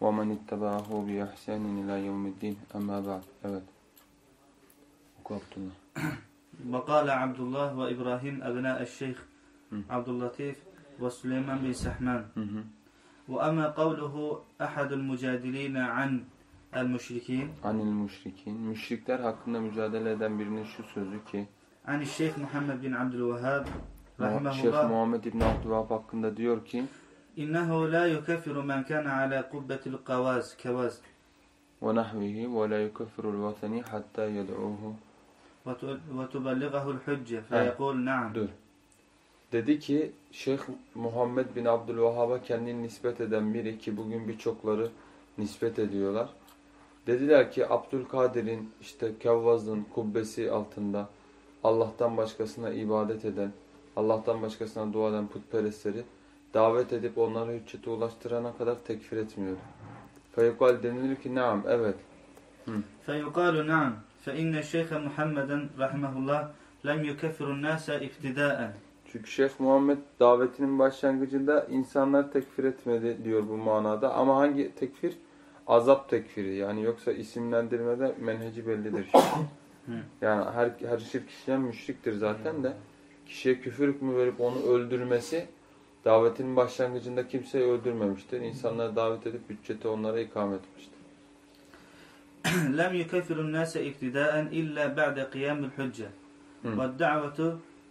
ومن اتبعه بإحسان إلى يوم الدين أما بعد evet oku Abdullah وقال عبد الله وإبراهيم أبناء الشيخ عبد اللطيف وسليمان بن سحمان hı hı. وأما قوله أحد المجادلين عن المشركين Anil müşrikin müşrikler hakkında mücadele eden birinin şu sözü ki عن الشيخ محمد بن عبد الوهاب رحمه Şeyh الله Muhammed İbn Abdülvahab hakkında diyor ki İnnehu la yukeffiru men kana ala kubbetil kavaz kevaz. Ve nahvihi ve la yukeffirul vatani hatta yed'uhu. Ve tubelligahu'l hücce feyekul na'am. Dur. Dedi ki Şeyh Muhammed bin Abdülvahhab'a kendini nispet eden biri ki bugün birçokları nispet ediyorlar. Dediler ki Abdülkadir'in işte Kevvaz'ın kubbesi altında Allah'tan başkasına ibadet eden, Allah'tan başkasına dua eden putperestleri davet edip onları hüccete ulaştırana kadar tekfir etmiyordu. Feyukal denilir ki naam, evet. Feyukalu naam, fe inne şeyhe Muhammeden rahmetullah lem yukeffirun nase iftidaen. Çünkü Şeyh Muhammed davetinin başlangıcında insanlar tekfir etmedi diyor bu manada. Ama hangi tekfir? Azap tekfiri. Yani yoksa isimlendirmede menheci bellidir. yani her, her şirk işleyen müşriktir zaten de. Kişiye küfür hükmü verip onu öldürmesi davetinin başlangıcında kimseyi öldürmemiştir. İnsanları davet edip hücceti onlara ikame etmiştir. لم يكفر الناس ابتداء إلا بعد قيام الحجة Hı. والدعوة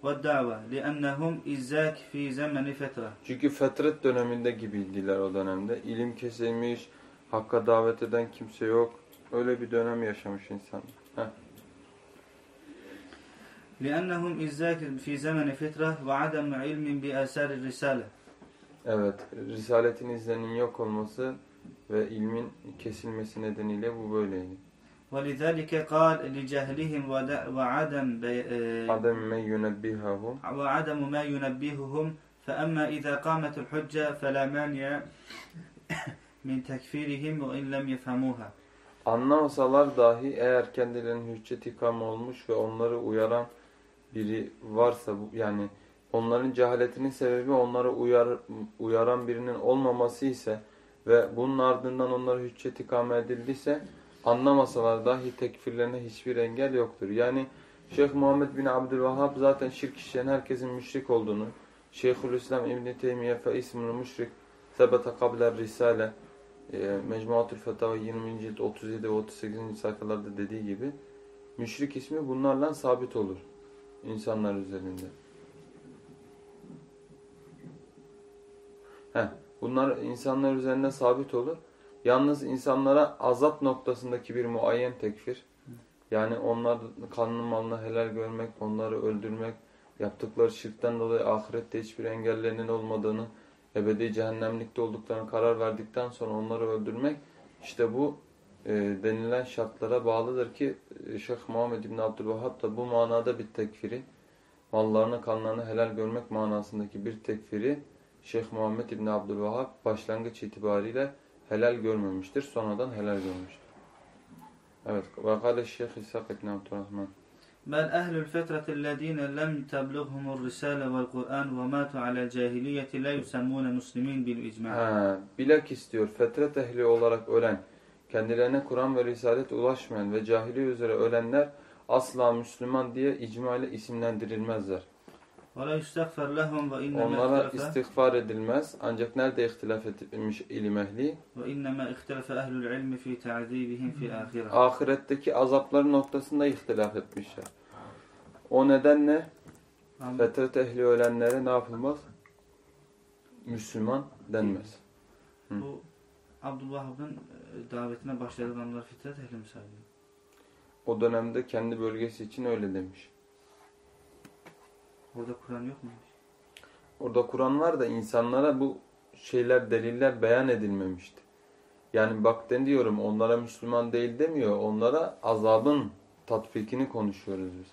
والدعوة لأنهم إزاك في زمن فترة Çünkü fetret döneminde gibiydiler o dönemde. İlim kesilmiş, hakka davet eden kimse yok. Öyle bir dönem yaşamış insanlar. Heh. لأنهم إزاك في زمن فترة وعدم علم بآثار الرسالة Evet, Risaletin izlerinin yok olması ve ilmin kesilmesi nedeniyle bu böyleydi. ولذلك قال لجهلهم ود- وعدم بي- آه، Adem me yunebbihahum وعدم ما ينبههم فأما إذا قامت الحجة فلا مانع من تكفيرهم وإن لم يفهموها Anlamasalar dahi eğer kendilerinin hüccet ikam olmuş ve onları uyaran biri varsa yani onların cehaletinin sebebi onları uyar, uyaran birinin olmaması ise ve bunun ardından onlara hüccet ikame edildiyse anlamasalar dahi tekfirlerine hiçbir engel yoktur. Yani Şeyh Muhammed bin Abdülvahhab zaten şirk işleyen herkesin müşrik olduğunu Şeyhülislam İbn-i Teymiye fe ismül müşrik sebete kabler risale e, Mecmuatül Fetava 20. cilt 37 ve 38. sayfalarda dediği gibi müşrik ismi bunlarla sabit olur insanlar üzerinde. Heh, bunlar insanlar üzerinde sabit olur. Yalnız insanlara azap noktasındaki bir muayyen tekfir. Yani onlar kanını malını helal görmek, onları öldürmek, yaptıkları şirkten dolayı ahirette hiçbir engellerinin olmadığını, ebedi cehennemlikte olduklarını karar verdikten sonra onları öldürmek, işte bu e, denilen şartlara bağlıdır ki e, Şeyh Muhammed İbn Abdülvahhab da bu manada bir tekfiri, mallarını kanlarını helal görmek manasındaki bir tekfiri Şeyh Muhammed İbn Abdülvahhab başlangıç itibariyle helal görmemiştir. Sonradan helal görmüştür. Evet. Ve kâle Şeyh İshak İbn Abdülrahman. بل أهل الفترة الذين لم تبلغهم الرسالة والقرآن وماتوا على الجاهلية لا يسمون مسلمين بالإجماع Ha, bilakis diyor fetret ehli olarak ölen, kendilerine Kur'an ve Risalet ulaşmayan ve cahili üzere ölenler asla Müslüman diye icmayla isimlendirilmezler. Onlara istiğfar edilmez. Ancak nerede ihtilaf etmiş ilim ehli? Hmm. Ahiretteki azapların noktasında ihtilaf etmişler. O nedenle fetret ehli ölenlere ne yapılmaz? Müslüman denmez. Bu hmm. Abdülvahhab'ın e, davetine başlayanlar fitret ehli mi sayılıyor? O dönemde kendi bölgesi için öyle demiş. Orada Kur'an yok mu? Orada Kur'an var da insanlara bu şeyler, deliller beyan edilmemişti. Yani bak den diyorum onlara Müslüman değil demiyor. Onlara azabın tatbikini konuşuyoruz biz.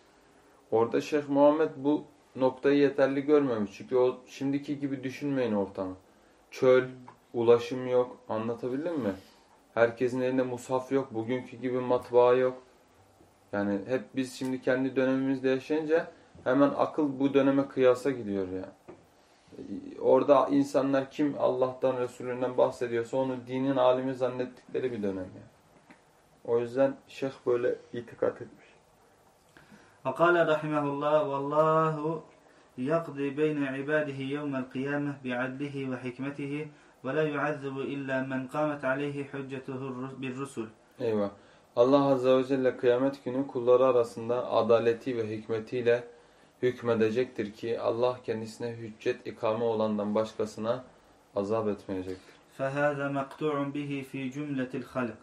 Orada Şeyh Muhammed bu noktayı yeterli görmemiş. Çünkü o şimdiki gibi düşünmeyin ortamı. Çöl, ulaşım yok. Anlatabildim mi? Herkesin elinde mushaf yok. Bugünkü gibi matbaa yok. Yani hep biz şimdi kendi dönemimizde yaşayınca hemen akıl bu döneme kıyasa gidiyor ya. Orada insanlar kim Allah'tan Resulünden bahsediyorsa onu dinin alimi zannettikleri bir dönem ya. O yüzden şeyh böyle itikat etmiş. وقال رحمه الله والله يقضي بين عباده يوم القيامة بعدله وحكمته ولا يعذب إلا من قامت عليه حجته بالرسل Eyvah. Allah Azze ve Celle kıyamet günü kulları arasında adaleti ve hikmetiyle hükmedecektir ki Allah kendisine hüccet ikame olandan başkasına azap etmeyecektir. فهذا مقطوع به في جملة الخلق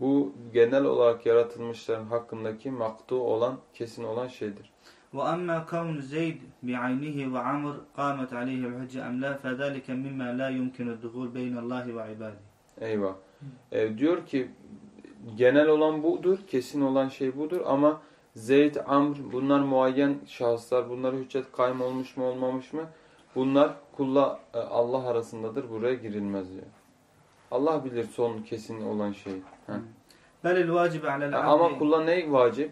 Bu genel olarak yaratılmışların hakkındaki maktu olan, kesin olan şeydir. وأما كون زيد بعينه وعمر قامت عليه الحجة أم لا فذلك مما لا يمكن الدخول بين الله وعباده Eyvah. E, diyor ki genel olan budur, kesin olan şey budur ama Zeyd, Amr bunlar muayyen şahıslar. Bunlara hüccet kaym olmuş mu olmamış mı? Bunlar kulla e, Allah arasındadır. Buraya girilmez diyor. Allah bilir son kesin olan şeyi. Heh. بل الواجب على Ama العبد kula ne vacip?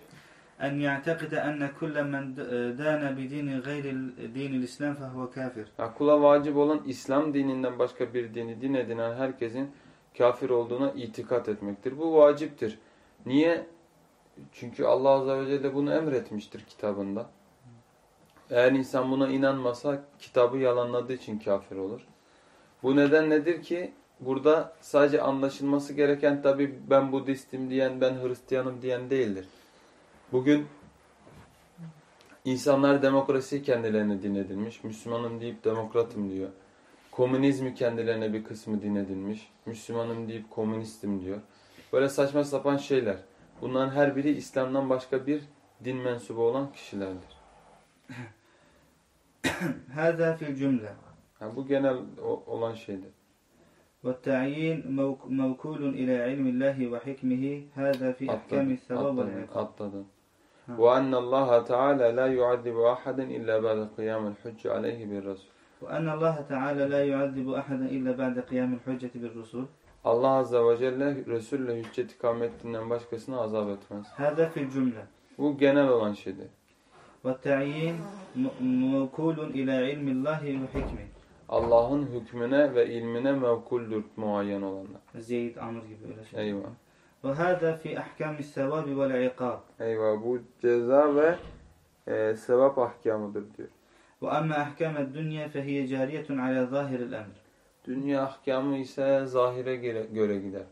en ya'tekide enne kulle men dâne bi dini gayril dinil İslam fehuve kula vacip olan İslam dininden başka bir dini din edinen herkesin kafir olduğuna itikat etmektir. Bu vaciptir. Niye? Çünkü Allah Azze ve Celle bunu emretmiştir kitabında. Eğer insan buna inanmasa kitabı yalanladığı için kafir olur. Bu neden nedir ki? Burada sadece anlaşılması gereken tabi ben Budistim diyen, ben Hristiyanım diyen değildir. Bugün insanlar demokrasi kendilerine din edilmiş. Müslümanım deyip demokratım diyor. Komünizmi kendilerine bir kısmı din edilmiş. Müslümanım deyip komünistim diyor. Böyle saçma sapan şeyler. Bunların her biri İslam'dan başka bir din mensubu olan kişilerdir. هذا في الجملة Yani bu genel o- olan şeydir. والتعيين موك- موكول إلى علم الله وحكمه هذا في أحكام Atladın, الثواب atladın, والعقاب atladın. Ha. وَأَنَّ اللّٰهَ تَعَالَى لَا يُعَذِّبُ أَحَدًا إِلَّا بَعْدَ قِيَامِ الْحُجِّ عَلَيْهِ بِالرَّسُولِ وأن الله تعالى لا يعذب أحدا إلا بعد قيام الحجة بالرسول Allah Azze ve Celle Resul'le hüccet ikamettiğinden başkasına azap etmez. هذا في الجملة Bu genel olan şeydir. والتعيين م- موكول إلى علم الله وحكمه Allah'ın hükmüne ve ilmine mevkuldür muayyen olanlar. زيد عمر gibi öyle şey. Eyvah. Ve hâdâ fî ahkâmis sevâbi vel ikâb. Eyvah bu ceza ve e, sevap ahkamıdır diyor. Ve emme ahkâmed dünya fehiye cariyetun alâ zahiril emr. Dünya ahkamı ise zahire göre, göre gider.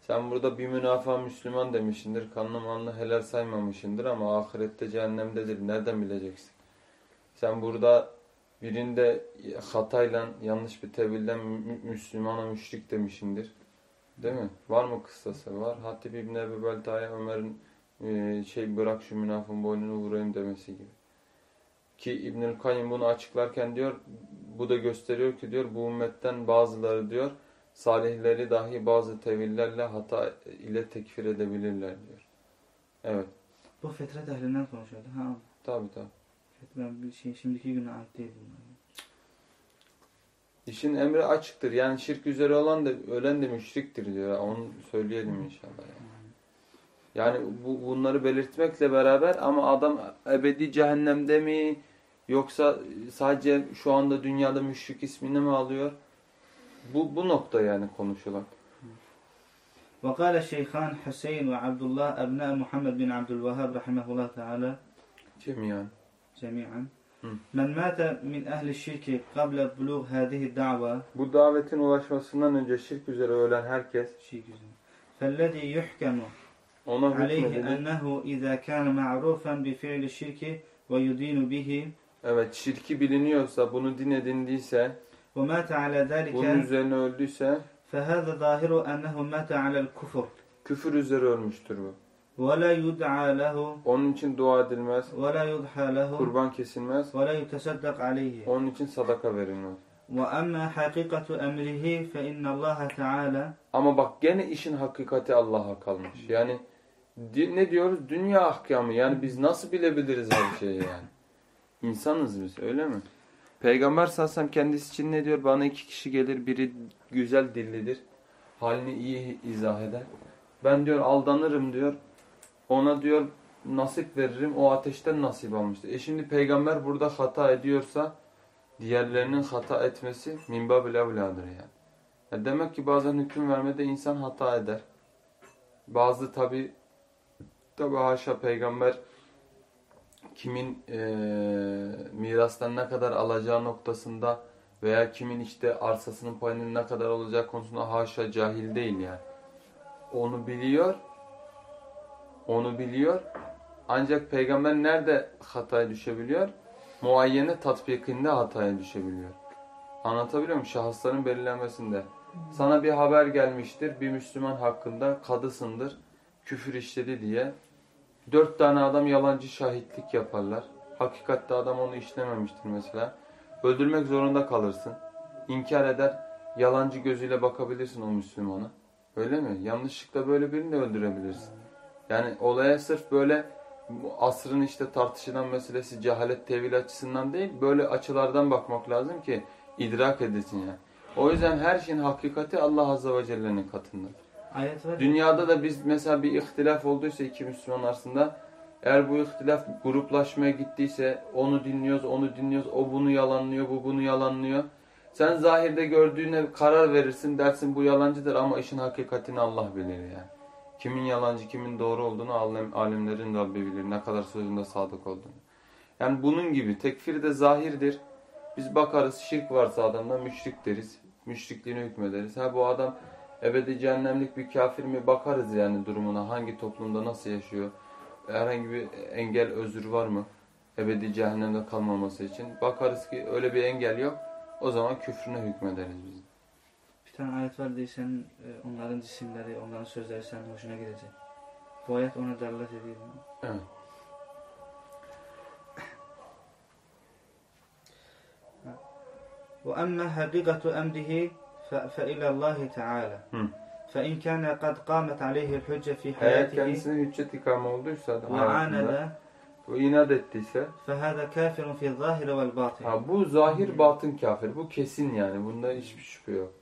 Sen burada bir münafa Müslüman demişindir, kanlı manlı helal saymamışındır ama ahirette cehennemdedir. Nereden bileceksin? Sen burada birinde hatayla yanlış bir tevilden Müslümana müşrik demişindir. Değil mi? Var mı kıssası? Var. Hatip İbni Ebu Belta'ya Ömer'in e, şey bırak şu münafın boynunu vurayım demesi gibi. Ki İbnül Kayyim bunu açıklarken diyor bu da gösteriyor ki diyor bu ümmetten bazıları diyor salihleri dahi bazı tevillerle hata ile tekfir edebilirler diyor. Evet. Bu fetret ehlinden konuşuyordu. Ha, Tabi tabi. ben bir şey şimdiki güne ait değil bunlar. İşin emri açıktır. Yani şirk üzere olan da ölen de müşriktir diyor. Onu söyleyelim inşallah. Yani, yani bu, bunları belirtmekle beraber ama adam ebedi cehennemde mi yoksa sadece şu anda dünyada müşrik ismini mi alıyor? Bu, bu nokta yani konuşulan. وقال الشيخان حسين وعبد الله أبناء محمد بن عبد الوهاب رحمه الله تعالى Cemiyen. جميعا Men mâte min ehli şirki kable bulug hâdihi da'va. Bu davetin ulaşmasından önce şirk üzere ölen herkes. Şirk üzere. Fellezî yuhkemu. Ona hükmedilir. Aleyhi ennehu izâ kâne ma'rufen bi fi'li şirki ve yudînu bihi. Evet şirki biliniyorsa bunu din edindiyse. Ve mâte alâ dâlike. Bunun üzerine öldüyse. Fehâze zâhiru ennehu mâte alel kufur. Küfür üzere ölmüştür bu. ولا يدعى له Onun için dua edilmez, ولا يضحى له kurban kesilmez, ولا يتصدق عليه onun için sadaka verilmez. وأما حقيقة أمره فإن الله تعالى Ama bak gene işin hakikati Allah'a kalmış. Yani di- ne diyoruz? Dünya ahkamı. Yani biz nasıl bilebiliriz her şeyi yani? İnsanız biz öyle mi? Peygamber salsam kendisi için ne diyor? Bana iki kişi gelir. Biri güzel dillidir. Halini iyi izah eder. Ben diyor aldanırım diyor. Ona diyor nasip veririm. O ateşten nasip almıştır. E şimdi peygamber burada hata ediyorsa diğerlerinin hata etmesi minbabil evladır yani. Ya demek ki bazen hüküm vermede insan hata eder. Bazı tabi tabi haşa peygamber kimin eee mirastan ne kadar alacağı noktasında veya kimin işte arsasının payının ne kadar olacağı konusunda haşa cahil değil yani. Onu biliyor. Onu biliyor. Ancak peygamber nerede hataya düşebiliyor? Muayyene tatbikinde hataya düşebiliyor. Anlatabiliyor muyum? Şahısların belirlenmesinde. Sana bir haber gelmiştir. Bir Müslüman hakkında kadısındır. Küfür işledi diye. Dört tane adam yalancı şahitlik yaparlar. Hakikatte adam onu işlememiştir mesela. Öldürmek zorunda kalırsın. İnkar eder. Yalancı gözüyle bakabilirsin o Müslümana. Öyle mi? Yanlışlıkla böyle birini de öldürebilirsin. Yani olaya sırf böyle asrın işte tartışılan meselesi cehalet tevil açısından değil, böyle açılardan bakmak lazım ki idrak edesin yani. O yüzden her şeyin hakikati Allah Azze ve Celle'nin katında. Ayet var. Dünyada da biz mesela bir ihtilaf olduysa iki Müslüman arasında eğer bu ihtilaf gruplaşmaya gittiyse onu dinliyoruz, onu dinliyoruz, o bunu yalanlıyor, bu bunu yalanlıyor. Sen zahirde gördüğüne karar verirsin dersin bu yalancıdır ama işin hakikatini Allah bilir yani. Kimin yalancı, kimin doğru olduğunu alem, alemlerin Rabbi bilir. Ne kadar sözünde sadık olduğunu. Yani bunun gibi tekfir de zahirdir. Biz bakarız şirk varsa adamda müşrik deriz. Müşrikliğine hükmederiz. Ha bu adam ebedi cehennemlik bir kafir mi bakarız yani durumuna. Hangi toplumda nasıl yaşıyor? Herhangi bir engel özür var mı? Ebedi cehennemde kalmaması için. Bakarız ki öyle bir engel yok. O zaman küfrüne hükmederiz biz Bir tane ayet var diye senin e, onların cisimleri, onların sözleri senin hoşuna gidecek. Bu ayet ona delalet ediyor. Evet. وأما حقيقة أمره ف- فإلى الله تعالى Hı. فإن كان قد قامت عليه الحجة في Eğer حياته kendisine hüccet ikame olduysa da hayatında, وعاند bu inat ettiyse فهذا كافر في الظاهر والباطن ha, bu zahir batın kafir. Bu kesin yani. Bunda hiçbir şüphe yok.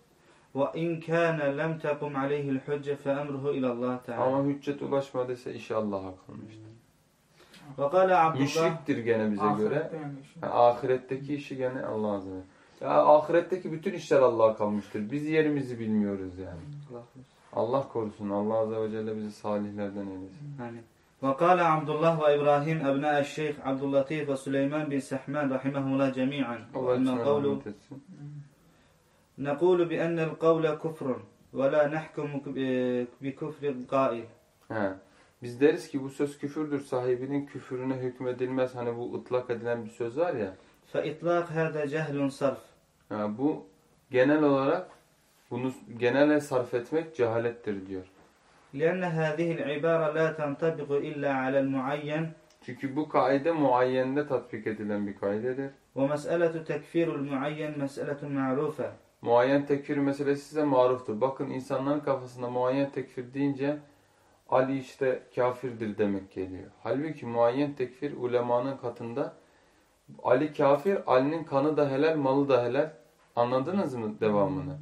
وإن كان لم تقم عليه الحجة فأمره إلى الله تعالى Ama hüccet ulaşmadıysa işi Allah'a kalmıştır. وقال عبد الله Müşriktir gene bize göre. Ahirette yani şu- Ha, ahiretteki işi gene Allah azze ve Celle. Ya ahiretteki bütün işler Allah'a kalmıştır. Biz yerimizi bilmiyoruz yani. Allah korusun. Allah azze ve celle bizi salihlerden eylesin. آمين وقال عبد الله وإبراهيم أبناء الشيخ عبد اللطيف وسليمان بن سحمان رحمهم الله جميعا Allah وأن için القول rahmet etsin. نقول بأن القول كفر ولا نحكم ب- بكفر القائل He. Biz deriz ki bu söz küfürdür. Sahibinin küfürüne hükmedilmez. Hani bu ıtlak edilen bir söz var ya. فإطلاق هذا جهل صرف Ha, bu genel olarak bunu genele sarf etmek cehalettir diyor. لأن هذه العبارة لا تنطبق إلا على المعين Çünkü bu kaide muayyende tatbik edilen bir kaidedir. ومسألة تكفير المعين مسألة معروفة Muayyen tekfir meselesi size maruftur. Bakın insanların kafasında muayyen tekfir deyince Ali işte kafirdir demek geliyor. Halbuki muayyen tekfir ulemanın katında Ali kafir, Ali'nin kanı da helal, malı da helal. Anladınız mı devamını?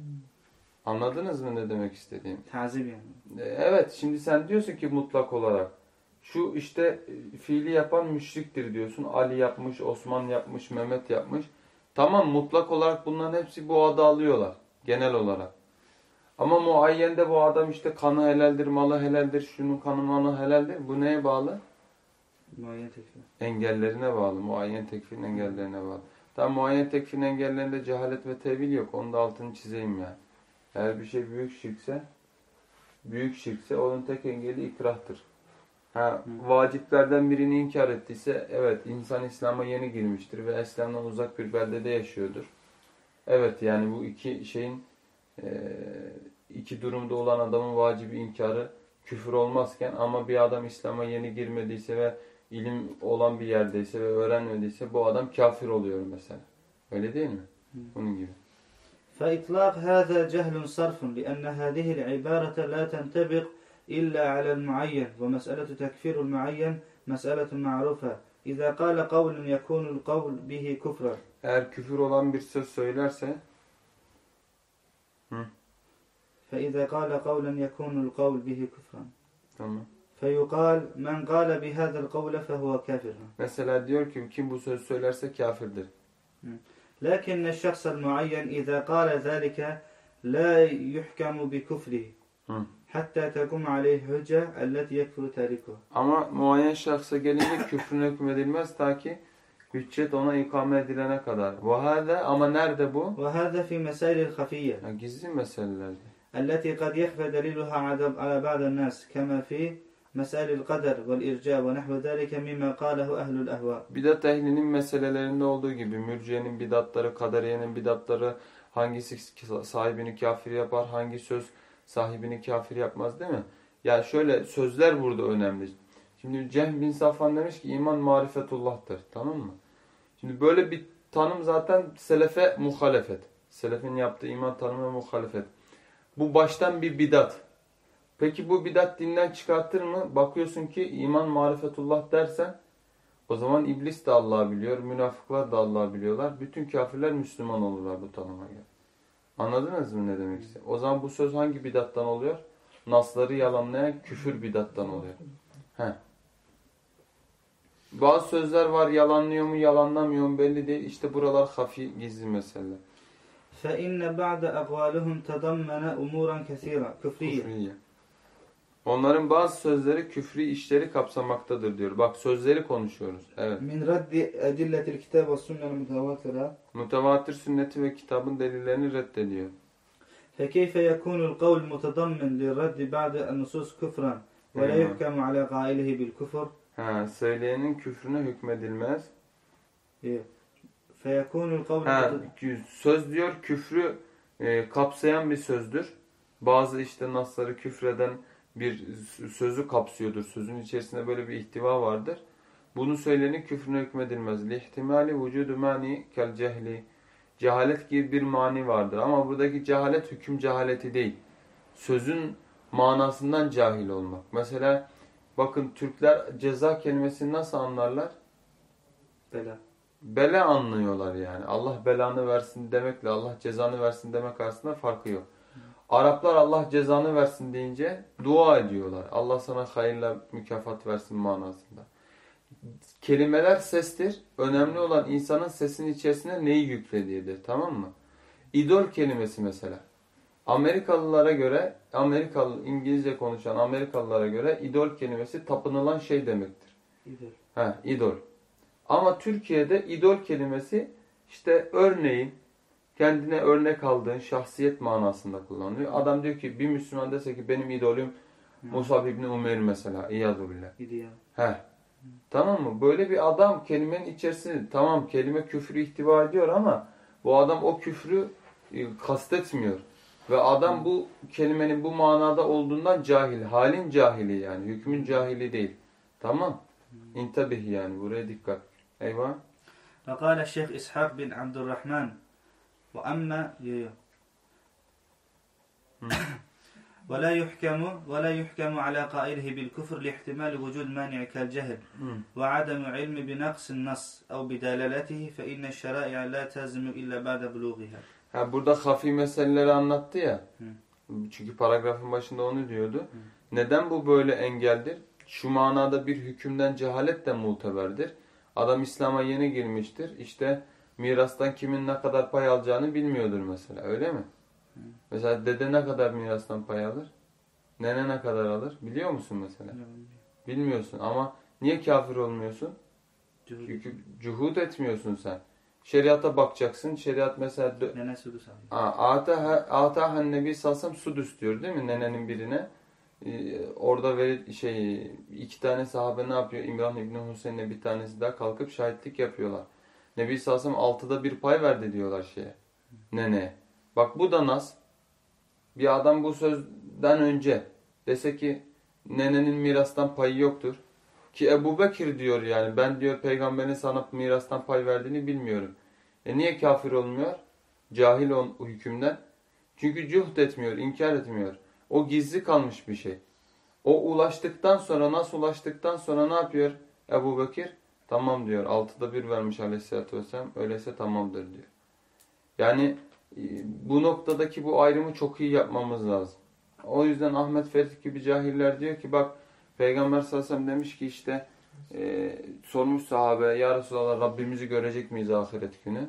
Anladınız mı ne demek istediğim? Tazim yani. E, evet şimdi sen diyorsun ki mutlak olarak şu işte fiili yapan müşriktir diyorsun. Ali yapmış, Osman yapmış, Mehmet yapmış. Tamam mutlak olarak bunların hepsi bu adı alıyorlar genel olarak. Ama muayyende bu adam işte kanı helaldir, malı helaldir, şunun kanı malı helaldir. Bu neye bağlı? Muayyen tekfir. Engellerine bağlı. Muayyen tekfirin engellerine bağlı. Tam muayyen tekfirin engellerinde cehalet ve tevil yok. Onu da altını çizeyim yani. Eğer bir şey büyük şirkse, büyük şirkse onun tek engeli ikrahtır. Ha, vaciplerden birini inkar ettiyse evet insan İslam'a yeni girmiştir ve İslam'dan uzak bir beldede yaşıyordur. Evet yani bu iki şeyin eee, iki durumda olan adamın vacibi inkarı küfür olmazken ama bir adam İslam'a yeni girmediyse ve ilim olan bir yerdeyse ve öğrenmediyse bu adam kafir oluyor mesela. Öyle değil mi? Hı. Bunun gibi. فإطلاق هذا جهل صرف لأن هذه العبارة لا تنطبق إلا على المعين ومسألة تكفير المعين مسألة معروفة. إذا قال قول يكون القول به كفرا. Eğer küfür olan bir söz söylerse فإذا قال قولا يكون القول به كفرا. Tamam. فيقال من قال بهذا القول فهو كافر. Mesela diyor ki kim bu sözü söylerse kafirdir. لكن الشخص المعين إذا قال ذلك لا يحكم بكفره. Hı. حتى تقوم عليه حجة التي يكفر تاركه Ama muayyen şahsa gelince küfrüne hükmedilmez ta ki hüccet ona ikame edilene kadar. Vahade ama nerede bu? وهذا في مسائل الخفية Ya gizli meselelerde. التي قد يخفى دليلها على على بعض الناس كما في مسائل القدر والإرجاء ونحو ذلك مما قاله أهل الأهواء Bidat ehlinin meselelerinde olduğu gibi mürciyenin bidatları, kaderiyenin bidatları hangisi sahibini kafir yapar, hangi söz sahibini kafir yapmaz değil mi? Yani şöyle sözler burada önemli. Şimdi Cem bin Safvan demiş ki iman marifetullah'tır. Tamam mı? Şimdi böyle bir tanım zaten selefe muhalefet. Selefin yaptığı iman tanımı muhalefet. Bu baştan bir bidat. Peki bu bidat dinden çıkartır mı? Bakıyorsun ki iman marifetullah dersen o zaman iblis de Allah'ı biliyor, münafıklar da Allah'ı biliyorlar. Bütün kafirler Müslüman olurlar bu tanıma göre. Anladınız mı ne demek istiyorum? O zaman bu söz hangi bidattan oluyor? Nasları yalanlayan küfür bidattan oluyor. He. Bazı sözler var yalanlıyor mu yalanlamıyor mu belli değil. İşte buralar hafi gizli mesele. فإن بعد أقوالهم تضمن أمورا كثيرة كفرية Küfriye. Onların bazı sözleri küfrü işleri kapsamaktadır diyor. Bak sözleri konuşuyoruz. Evet. Min raddi edilletil kitab ve sünneti ve kitabın delillerini reddediyor. Fekeyfe yekunul kavl mutadammin li raddi ba'de en nusus küfren ve la yuhkemu ala gailihi bil küfür. Ha, söyleyenin küfrüne hükmedilmez. Ee, Feyekunul kavl Söz diyor küfrü e, kapsayan bir sözdür. Bazı işte nasları küfreden bir sözü kapsıyordur. Sözün içerisinde böyle bir ihtiva vardır. Bunu söylenin küfrüne hükmedilmez. Lihtimali vücudu mani kel cehli. Cehalet gibi bir mani vardır. Ama buradaki cehalet hüküm cehaleti değil. Sözün manasından cahil olmak. Mesela bakın Türkler ceza kelimesini nasıl anlarlar? Bela. Bela anlıyorlar yani. Allah belanı versin demekle Allah cezanı versin demek arasında farkı yok. Araplar Allah cezanı versin deyince dua ediyorlar. Allah sana hayırla mükafat versin manasında. Kelimeler sestir. Önemli olan insanın sesin içerisine neyi yüklediğidir tamam mı? İdol kelimesi mesela. Amerikalılara göre, Amerikalı İngilizce konuşan Amerikalılara göre idol kelimesi tapınılan şey demektir. İdol. Ha, idol. Ama Türkiye'de idol kelimesi işte örneğin kendine örnek aldığın şahsiyet manasında kullanılıyor. Adam diyor ki bir Müslüman dese ki benim idolüm hmm. Musab İbni Umeyr mesela. İyadu billah. Heh. Tamam mı? Böyle bir adam kelimenin içerisinde tamam kelime küfrü ihtiva ediyor ama bu adam o küfrü e, kastetmiyor. Ve adam hmm. bu kelimenin bu manada olduğundan cahil. Halin cahili yani. Hükmün cahili değil. Tamam. Hmm. İntabih yani. Buraya dikkat. Eyvah. Ve kâle Şeyh İshak bin Abdurrahman ve emme ve la yuhkemu ve la yuhkemu ala qailihi bil küfr li ihtimal vücud mani' kel cehl ve hmm. adem ilmi bi naqsin nas ev bi dalalatihi fe inne şerai'a la tazimu illa ba'de bulughiha. Ha burada hafi meseleleri anlattı ya. Hı. Çünkü paragrafın başında onu diyordu. Hı. Neden bu böyle engeldir? Şu manada bir hükümden cehalet de muteberdir. Adam İslam'a yeni girmiştir. İşte mirastan kimin ne kadar pay alacağını bilmiyordur mesela. Öyle mi? Mesela dede ne kadar mirastan pay alır? Nene ne kadar alır? Biliyor musun mesela? Bilmiyorsun ama niye kafir olmuyorsun? Çünkü cuhud etmiyorsun sen. Şeriata bakacaksın. Şeriat mesela Nene sudus alıyor. Atahan Nebi Salsam sudüs diyor değil mi nenenin birine? Ee, orada veri, şey iki tane sahabe ne yapıyor? İmran İbni Hüseyin'le bir tanesi daha kalkıp şahitlik yapıyorlar. Nebi Salsam altıda bir pay verdi diyorlar şeye. Nene. Bak bu da nas. Bir adam bu sözden önce dese ki nenenin mirastan payı yoktur. Ki Ebu Bekir diyor yani ben diyor peygamberin sana mirastan pay verdiğini bilmiyorum. E niye kafir olmuyor? Cahil o hükümden. Çünkü cühd etmiyor, inkar etmiyor. O gizli kalmış bir şey. O ulaştıktan sonra, nasıl ulaştıktan sonra ne yapıyor Ebu Bekir? Tamam diyor. Altıda bir vermiş aleyhissalatü vesselam. Öyleyse tamamdır diyor. Yani e, bu noktadaki bu ayrımı çok iyi yapmamız lazım. O yüzden Ahmet Ferit gibi cahiller diyor ki bak Peygamber sallallahu demiş ki işte e, sormuş sahabe ya Resulallah Rabbimizi görecek miyiz ahiret günü?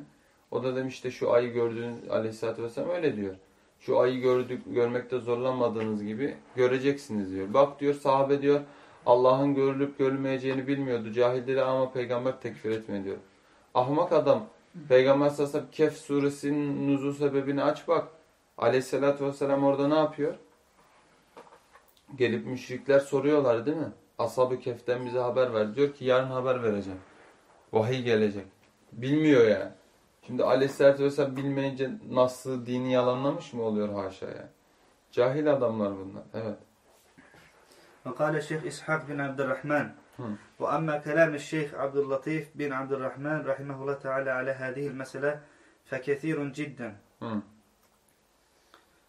O da demiş işte şu ayı gördüğünüz aleyhissalatü vesselam öyle diyor. Şu ayı gördük, görmekte zorlanmadığınız gibi göreceksiniz diyor. Bak diyor sahabe diyor Allah'ın görülüp görülmeyeceğini bilmiyordu. Cahilleri ama peygamber tekfir etmiyor diyor. Ahmak adam Peygamber sellem Kehf suresinin nuzul sebebini aç bak. Aleyhissalatü vesselam orada ne yapıyor? Gelip müşrikler soruyorlar değil mi? Ashab-ı Kehf'ten bize haber ver. Diyor ki yarın haber vereceğim. Vahiy gelecek. Bilmiyor yani. Şimdi Aleyhisselatü Vesselam bilmeyince nasıl dini yalanlamış mı oluyor haşa yani. Cahil adamlar bunlar. Evet. وقال الشيخ إسحاق بن عبد الرحمن Hı. وأما كلام الشيخ عبد اللطيف بن عبد الرحمن رحمه الله تعالى على هذه المسألة فكثير جدا Hı.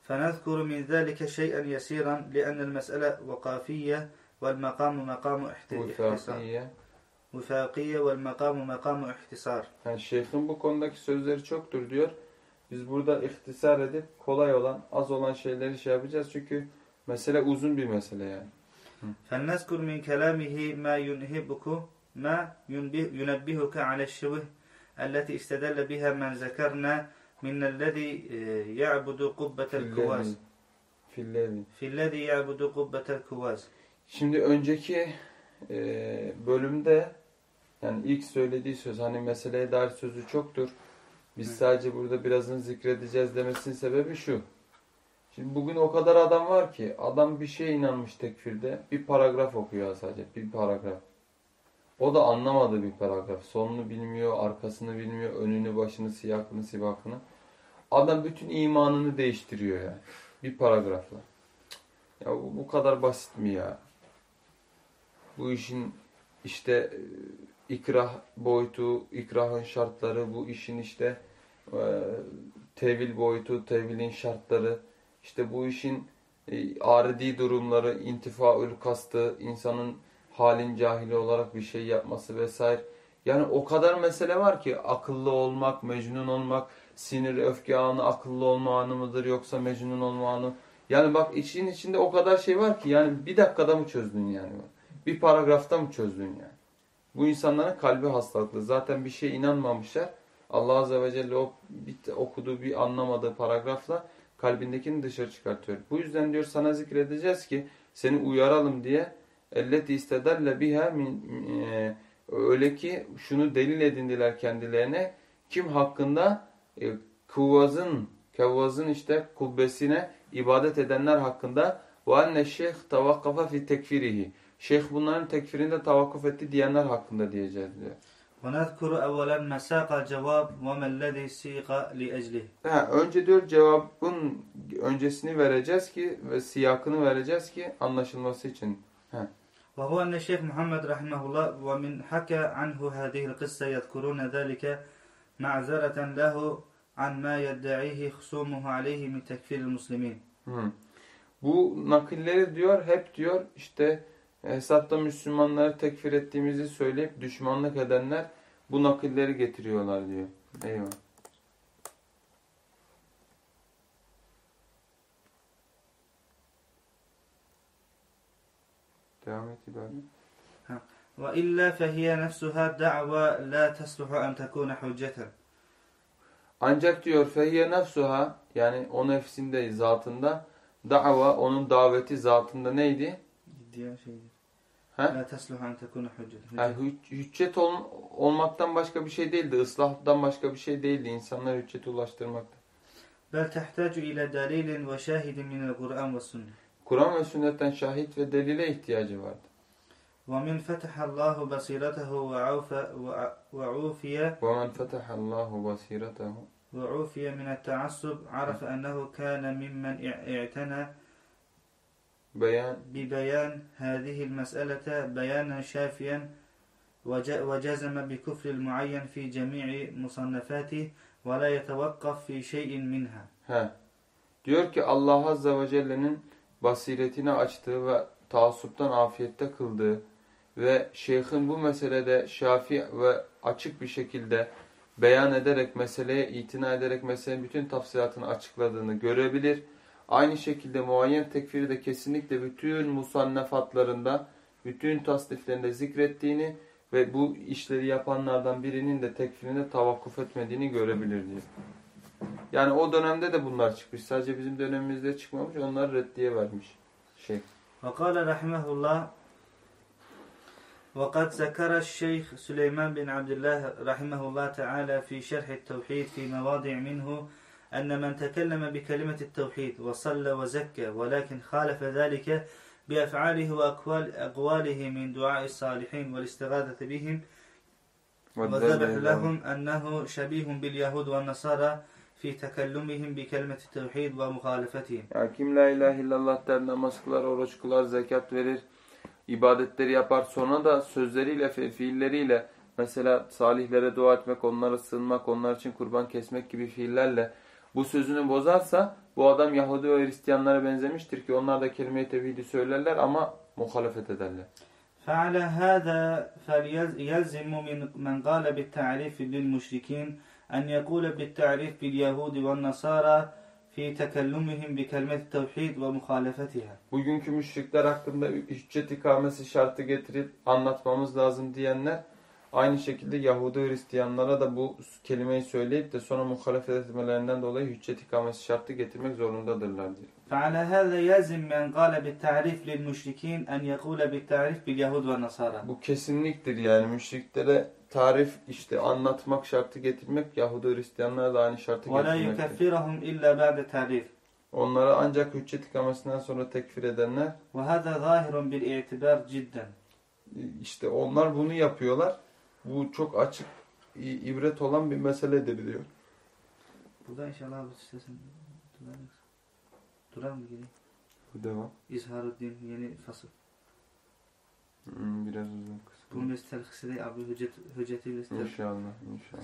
فنذكر من ذلك شيئا يسيرا لأن المسألة وقافية والمقام مقام احت- اختصار Ufakiye. وفاقية والمقام مقام اختصار Yani şeyhin bu konudaki sözleri çoktur diyor. Biz burada ihtisar edip kolay olan, az olan şeyleri şey yapacağız. Çünkü mesele uzun bir mesele yani. فلنذكر من كلامه ما ينهبك ما ينبه ينبهك على الشبه التي استدل بها من ذكرنا من الذي آه، يعبد قبة الكواز Fillevi. في الذي يعبد قبة الكواز Şimdi önceki e, bölümde yani ilk söylediği söz hani meseleye dair sözü çoktur. Biz Hı. sadece burada birazını zikredeceğiz demesinin sebebi şu. Şimdi bugün o kadar adam var ki adam bir şeye inanmış tekfirde bir paragraf okuyor sadece bir paragraf. O da anlamadığı bir paragraf. Sonunu bilmiyor, arkasını bilmiyor, önünü, başını, siyakını, sibakını. Adam bütün imanını değiştiriyor yani. Bir paragrafla. Ya bu, bu kadar basit mi ya? Bu işin işte e, ikrah boyutu, ikrahın şartları, bu işin işte e, tevil boyutu, tevilin şartları, işte bu işin e, durumları, intifaül kastı, insanın halin cahili olarak bir şey yapması vesaire. Yani o kadar mesele var ki akıllı olmak, mecnun olmak, sinir, öfke anı akıllı olma anı mıdır yoksa mecnun olma anı? Yani bak için içinde o kadar şey var ki yani bir dakikada mı çözdün yani? Bir paragrafta mı çözdün yani? Bu insanların kalbi hastalıklı. Zaten bir şeye inanmamışlar. Allah Azze ve Celle o bir, okuduğu bir anlamadığı paragrafla kalbindekini dışarı çıkartıyor. Bu yüzden diyor sana zikredeceğiz ki seni uyaralım diye elleti istederle biha e, öyle ki şunu delil edindiler kendilerine kim hakkında e, kuvvazın kevvazın işte kubbesine ibadet edenler hakkında ve enne şeyh tavakkafa fi tekfirihi şeyh bunların tekfirinde tavakkuf etti diyenler hakkında diyeceğiz diyor. ونذكر أولا ما ساق الجواب وما الذي سيق لأجله Ha, önce diyor cevabın öncesini vereceğiz ki ve siyakını vereceğiz ki anlaşılması için. وهو أن الشيخ محمد رحمه الله ومن حكى عنه هذه القصة يذكرون ذلك معذرة له عن ما يدعيه خصومه عليه من تكفير المسلمين Hı. Bu nakilleri diyor hep diyor işte Esat'ta Müslümanları tekfir ettiğimizi söyleyip düşmanlık edenler bu nakilleri getiriyorlar diyor. Eyvah. Devam et Ve illa fehiye nefsuha da'va la tesluhu en tekune hücceten. Ancak diyor fehiye nefsuha yani o nefsinde zatında da'va onun daveti zatında neydi? Diğer şeydi. Ha? La tasluhu en tekune hüccet. Yani hüc- hüccet ol, olmaktan başka bir şey değildi. Islahtan başka bir şey değildi. İnsanlar hüccete ulaştırmakta. Bel tehtaju ile dalilin ve şahidin minel Kur'an ve sünnet. Kur'an ve sünnetten şahit ve delile ihtiyacı vardı. ومن فتح الله بصيرته وعوف وعوفي وَمَنْ فَتَحَ اللّٰهُ بَصِيرَتَهُ وعوفي من التعصب عرف أنه كان ممن اعتنى beyan bi beyan hadihi'l mes'elete beyanen şafiyen ve cezeme bi kufril muayyen fi cemii musannefatih ve la yetevakkaf fi şeyin minha. He. Diyor ki Allah Azze ve Celle'nin basiretini açtığı ve taassuptan afiyette kıldığı ve şeyhin bu meselede şafi ve açık bir şekilde beyan ederek meseleye itina ederek meselenin bütün tafsilatını açıkladığını görebilir Aynı şekilde muayyen tekfiri de kesinlikle bütün musannefatlarında, bütün tasniflerinde zikrettiğini ve bu işleri yapanlardan birinin de tekfirinde tavakkuf etmediğini görebilir diyor. Yani o dönemde de bunlar çıkmış. Sadece bizim dönemimizde çıkmamış. Onlar reddiye vermiş. Şey. وقال رحمه الله وقد ذكر الشيخ سليمان بن عبد الله رحمه الله تعالى في شرح التوحيد في مواضع منه enne men tekelleme bi kelimeti tevhid ve salle ve zekke velakin halefe zâlike bi ef'alihi ve akvalihi min duai salihin ve istigâdete bihim ve zebih lehum ennehu şebihun bil yahud ve nasara fi tekellümihim bi kelimeti tevhid ve muhalefetihim. Yani kim la ilahe illallah der, namaz kılar, oruç kılar, zekat verir, ibadetleri yapar. Sonra da sözleriyle, fiilleriyle mesela salihlere dua etmek, onlara sığınmak, onlar için kurban kesmek gibi fiillerle bu sözünü bozarsa bu adam Yahudi ve Hristiyanlara benzemiştir ki onlar da kelime-i tevhidi söylerler ama muhalefet ederler. فعلى هذا فليلزم من من قال بالتعريف للمشركين أن يقول بالتعريف باليهود والنصارى في تكلمهم بكلمة التوحيد ومخالفتها Bugünkü müşrikler hakkında hüccet ikamesi şartı getirip anlatmamız lazım diyenler aynı şekilde Yahudi Hristiyanlara da bu kelimeyi söyleyip de sonra muhalefet etmelerinden dolayı hüccet ikamesi şartı getirmek zorundadırlar diyor. فعلى هذا يلزم من قال بالتعريف للمشركين أن يقول بالتعريف باليهود والنصارى Bu kesinliktir yani müşriklere tarif işte anlatmak şartı getirmek Yahudi Hristiyanlara da aynı şartı ولا getirmektir. يكفرهم إلا بعد تعريف Onlara ancak hüccet ikamesinden sonra tekfir edenler وهذا ظاهر بالاعتبار جدا işte onlar bunu yapıyorlar. Bu çok açık ibret olan bir meseledir diyor. Burada inşallah bu istesin durar mısın? Durar mı? Bu devam. İzharuddin yeni fasıl. Hmm, biraz uzun kısmı. Bunun biz telhisi de abi hüccet, hüccetiyle İnşallah, inşallah.